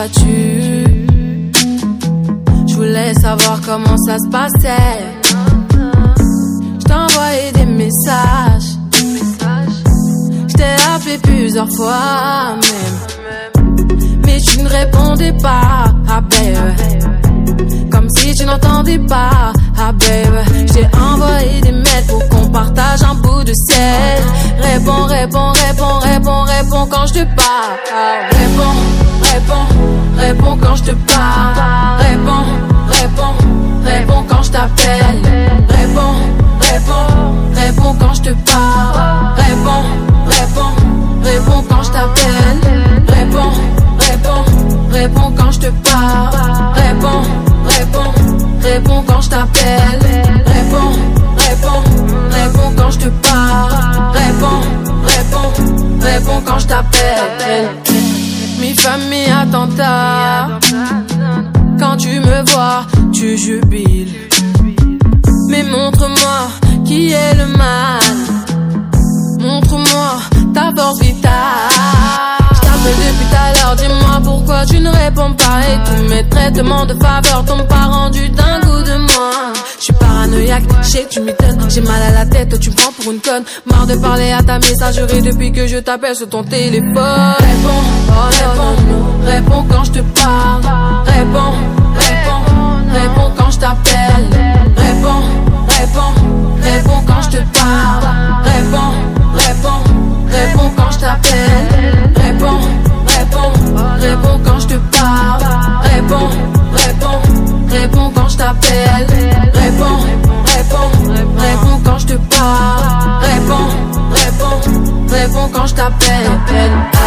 vas-tu? Je voulais savoir comment ça se passait. Je envoyé des messages. Je t'ai appelé plusieurs fois même. Mais tu ne répondais pas, ah. Comme si tu n'entendais pas, ah babe. Je t'ai envoyé des mails pour qu'on partage un bout de sel. Réponds, réponds, réponds, réponds, réponds quand je te parle. Réponds, réponds, réponds quand je te parle. Réponds, réponds, réponds quand je t'appelle. Réponds, réponds, réponds quand je te parle. Réponds, réponds, réponds quand je t'appelle. Réponds, réponds, réponds quand je te parle. Réponds, réponds, réponds quand je t'appelle. Réponds, réponds, réponds quand je te parle. Réponds, réponds, réponds quand je t'appelle. Mi famille attentat. Quand tu me vois, tu jubiles. Mais montre-moi qui est le mal. Montre-moi ta force vitale. Je t'appelle depuis tout à l'heure, dis-moi pourquoi tu ne réponds pas. Et tous mes traitements de faveur t'ont pas rendu tu m'étonnes. J'ai mal à la tête, tu me prends pour une conne. Marre de parler à ta messagerie depuis que je t'appelle sur ton téléphone. Réponds, réponds, réponds quand je te parle. Réponds, réponds, réponds quand je t'appelle. Réponds, réponds, réponds quand je te parle. Réponds, réponds, réponds quand je t'appelle. Réponds, réponds, réponds quand je te parle. Réponds, réponds, réponds quand je t'appelle. Quand je t'appelle.